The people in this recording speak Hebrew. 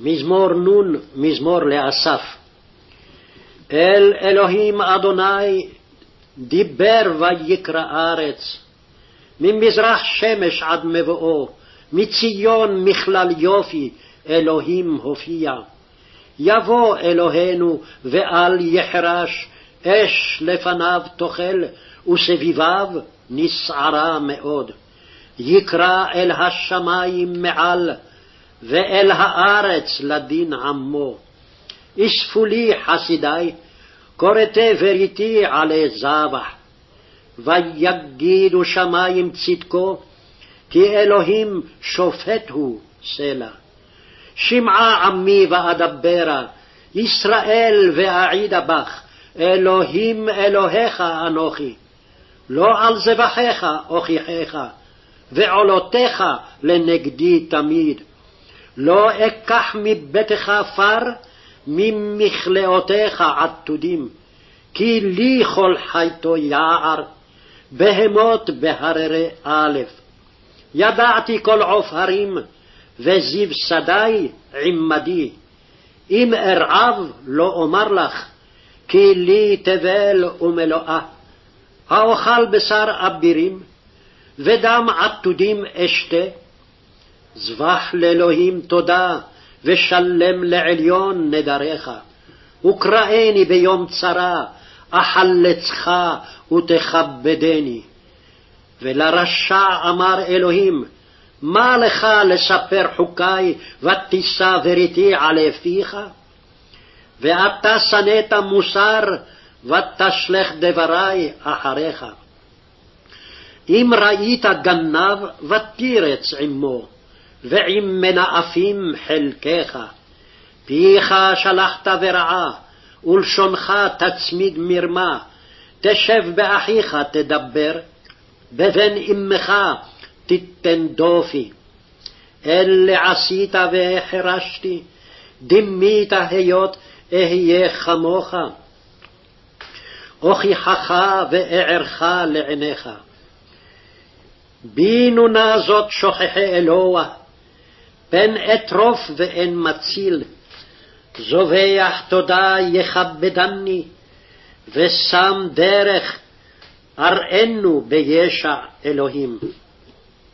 מזמור נ', מזמור לאסף. אל אלוהים אדוני דיבר ויקרא ארץ, ממזרח שמש עד מבואו, מציון מכלל יופי, אלוהים הופיע. יבוא אלוהינו ואל יחרש, אש לפניו תאכל, וסביביו נסערה מאוד. יקרא אל השמים מעל, ואל הארץ לדין עמו. אספו לי חסידי, כורתי בריתי עלי זבח. ויגידו שמים צדקו, כי אלוהים שופט הוא סלע. שמעה עמי ואדברה, ישראל ואעידה בך, אלוהים אלוהיך אנוכי. לא על זבחיך אוכיחך, ועולותיך לנגדי תמיד. לא אקח מביתך פר, ממכלאותיך עתודים, כי לי כל חייתו יער, בהמות בהררי א'. ידעתי כל עוף הרים, וזיו שדי עמדי. אם ארעב לא אומר לך, כי לי תבל ומלואה. האוכל בשר אבירים, ודם עתודים אשתה. זבח לאלוהים תודה, ושלם לעליון נדריך. וקראני ביום צרה, אחלצך ותכבדני. ולרשע אמר אלוהים, מה לך לספר חוקי ותישא בריתי עלי פיך? ואתה שנאת מוסר ותשלך דברי אחריך. אם ראית גנב ותירץ עמו, ועם מנאפים חלקך. פיך שלחת ורעה, ולשונך תצמיד מרמה, תשב באחיך תדבר, בבן אמך תיתן דופי. אלה עשית והחרשתי, דימית היות אהיה כמוך. הוכיחך ואערך לעיניך. בינו נא זאת שוכחי אלוה, פן אטרוף ואין מציל. זובח תודה יכבדני, ושם דרך אראנו בישע אלוהים.